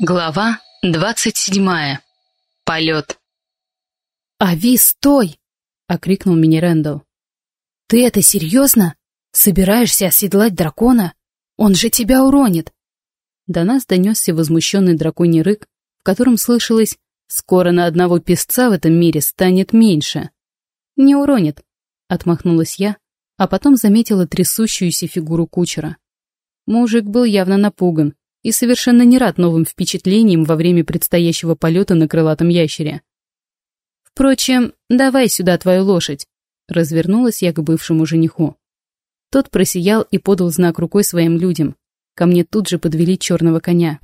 Глава двадцать седьмая. Полет. «Ави, стой!» — окрикнул меня Рэндалл. «Ты это серьезно? Собираешься оседлать дракона? Он же тебя уронит!» До нас донесся возмущенный драконий рык, в котором слышалось «Скоро на одного песца в этом мире станет меньше». «Не уронит», — отмахнулась я, а потом заметила трясущуюся фигуру кучера. Мужик был явно напуган, и совершенно не рад новым впечатлениям во время предстоящего полета на крылатом ящере. «Впрочем, давай сюда твою лошадь», — развернулась я к бывшему жениху. Тот просиял и подал знак рукой своим людям. Ко мне тут же подвели черного коня.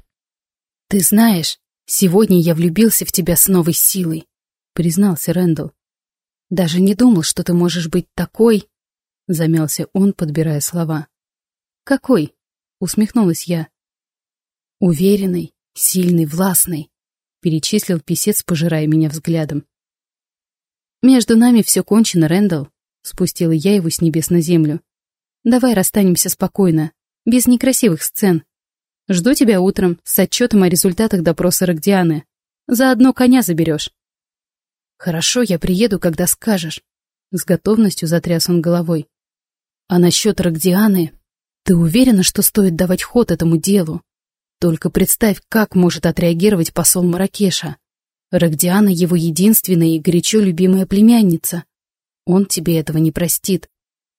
«Ты знаешь, сегодня я влюбился в тебя с новой силой», — признался Рэндалл. «Даже не думал, что ты можешь быть такой...» — замялся он, подбирая слова. «Какой?» — усмехнулась я. Уверенный, сильный, властный, перечислил писец, пожирая меня взглядом. Между нами все кончено, Рэндалл, спустила я его с небес на землю. Давай расстанемся спокойно, без некрасивых сцен. Жду тебя утром с отчетом о результатах допроса Рогдианы. Заодно коня заберешь. Хорошо, я приеду, когда скажешь. С готовностью затряс он головой. А насчет Рогдианы, ты уверена, что стоит давать ход этому делу? Только представь, как может отреагировать посол Маракеша. Рогдиана — его единственная и горячо любимая племянница. Он тебе этого не простит.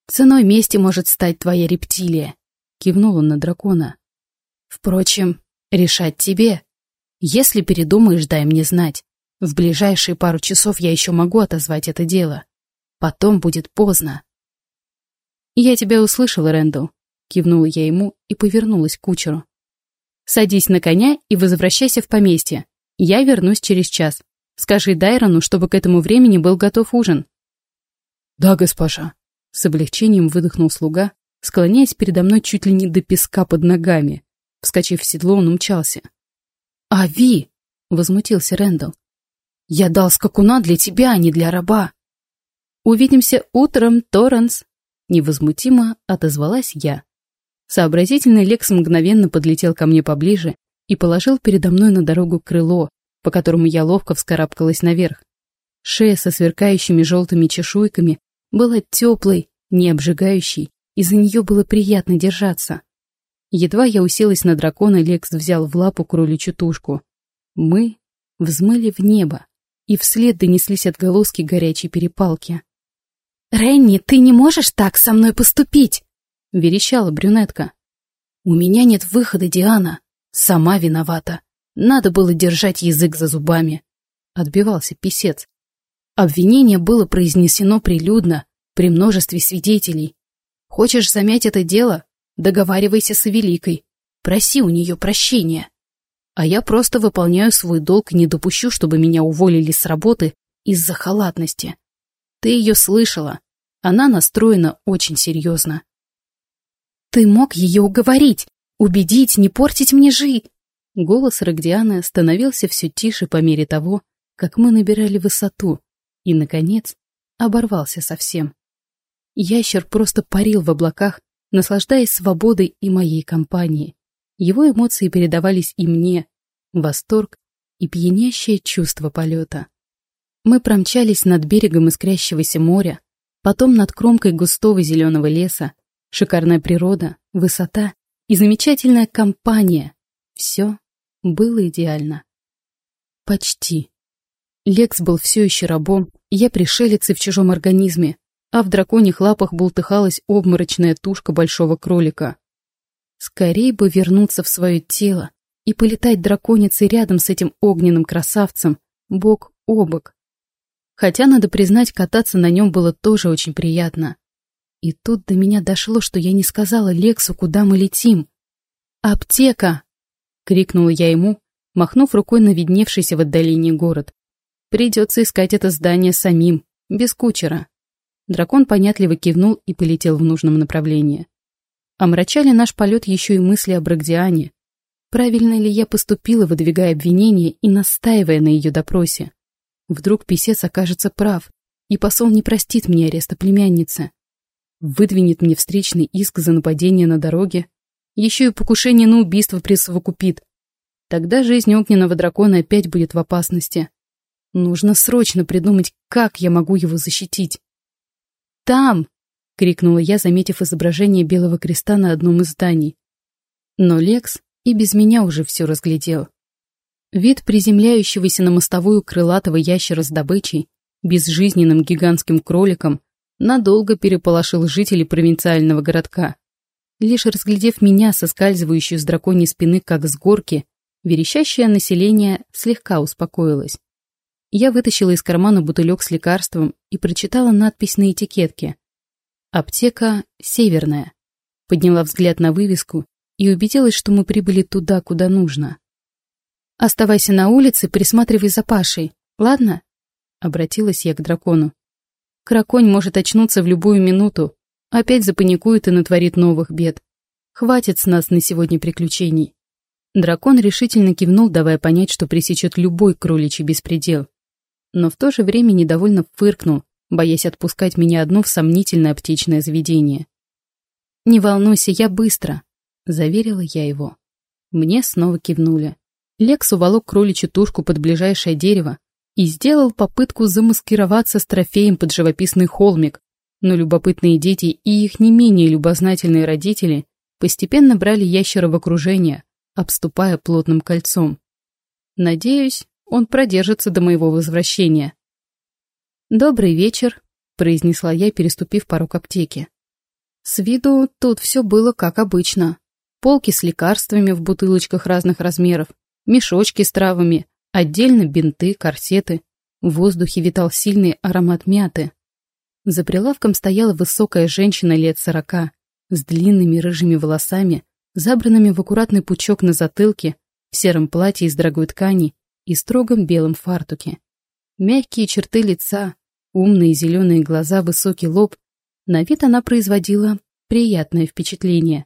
Ценой мести может стать твоя рептилия. Кивнул он на дракона. Впрочем, решать тебе. Если передумаешь, дай мне знать. В ближайшие пару часов я еще могу отозвать это дело. Потом будет поздно. Я тебя услышала, Рэндалл. Кивнула я ему и повернулась к кучеру. Садись на коня и возвращайся в поместье. Я вернусь через час. Скажи Дайрону, чтобы к этому времени был готов ужин». «Да, госпожа», — с облегчением выдохнул слуга, склоняясь передо мной чуть ли не до песка под ногами. Вскочив в седло, он умчался. «Ави!» — возмутился Рэндалл. «Я дал скакуна для тебя, а не для раба». «Увидимся утром, Торренс!» — невозмутимо отозвалась я. Сообразительный Лекс мгновенно подлетел ко мне поближе и положил передо мной на дорогу крыло, по которому я ловко вскарабкалась наверх. Шея со сверкающими желтыми чешуйками была теплой, не обжигающей, и за нее было приятно держаться. Едва я уселась на дракона, Лекс взял в лапу кроличью тушку. Мы взмыли в небо, и вслед донеслись отголоски горячей перепалки. «Ренни, ты не можешь так со мной поступить!» Верещала брюнетка. «У меня нет выхода, Диана. Сама виновата. Надо было держать язык за зубами», — отбивался писец. Обвинение было произнесено прилюдно, при множестве свидетелей. Хочешь замять это дело? Договаривайся с Великой. Проси у нее прощения. А я просто выполняю свой долг и не допущу, чтобы меня уволили с работы из-за халатности. Ты ее слышала. Она настроена очень серьезно. Ты мог ее уговорить, убедить, не портить мне жизнь. Голос Рогдианы становился все тише по мере того, как мы набирали высоту, и, наконец, оборвался совсем. Ящер просто парил в облаках, наслаждаясь свободой и моей компанией. Его эмоции передавались и мне, восторг и пьянящее чувство полета. Мы промчались над берегом искрящегося моря, потом над кромкой густого зеленого леса, Шикарная природа, высота и замечательная компания. Все было идеально. Почти. Лекс был все еще рабом, я пришелец в чужом организме, а в драконьих лапах бултыхалась обморочная тушка большого кролика. Скорей бы вернуться в свое тело и полетать драконицей рядом с этим огненным красавцем, бок о бок. Хотя, надо признать, кататься на нем было тоже очень приятно. И тут до меня дошло, что я не сказала Лексу, куда мы летим. «Аптека!» — крикнула я ему, махнув рукой на видневшийся в отдалении город. «Придется искать это здание самим, без кучера». Дракон понятливо кивнул и полетел в нужном направлении. Омрачали наш полет еще и мысли о Брагдиане. Правильно ли я поступила, выдвигая обвинение и настаивая на ее допросе? Вдруг писец окажется прав, и посол не простит мне ареста племянницы выдвинет мне встречный иск за нападение на дороге, еще и покушение на убийство присовокупит. Тогда жизнь огненного дракона опять будет в опасности. Нужно срочно придумать, как я могу его защитить. «Там!» — крикнула я, заметив изображение белого креста на одном из зданий. Но Лекс и без меня уже все разглядел. Вид приземляющегося на мостовую крылатого ящера с добычей, безжизненным гигантским кроликом, надолго переполошил жителей провинциального городка. Лишь разглядев меня, соскальзывающую с драконьей спины, как с горки, верещащее население слегка успокоилось. Я вытащила из кармана бутылек с лекарством и прочитала надпись на этикетке. «Аптека Северная». Подняла взгляд на вывеску и убедилась, что мы прибыли туда, куда нужно. «Оставайся на улице, присматривай за Пашей, ладно?» Обратилась я к дракону. Краконь может очнуться в любую минуту, опять запаникует и натворит новых бед. Хватит с нас на сегодня приключений. Дракон решительно кивнул, давая понять, что пресечет любой кроличий беспредел. Но в то же время недовольно фыркнул, боясь отпускать меня одну в сомнительное аптечное заведение. «Не волнуйся, я быстро», — заверила я его. Мне снова кивнули. Лекс уволок кроличью тушку под ближайшее дерево и сделал попытку замаскироваться с трофеем под живописный холмик, но любопытные дети и их не менее любознательные родители постепенно брали ящера в окружение, обступая плотным кольцом. Надеюсь, он продержится до моего возвращения. «Добрый вечер», — произнесла я, переступив порог аптеки. С виду тут все было как обычно полки с лекарствами в бутылочках разных размеров, мешочки с травами, отдельно бинты, корсеты. В воздухе витал сильный аромат мяты. За прилавком стояла высокая женщина лет сорока, с длинными рыжими волосами, забранными в аккуратный пучок на затылке, в сером платье из дорогой ткани и строгом белом фартуке. Мягкие черты лица, умные зеленые глаза, высокий лоб. На вид она производила приятное впечатление.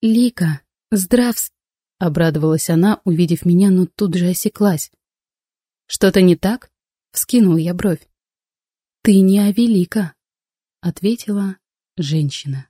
«Лика, здравс!» — обрадовалась она, увидев меня, но тут же осеклась. «Что-то не так?» — вскинул я бровь. «Ты не Авелика», — ответила женщина.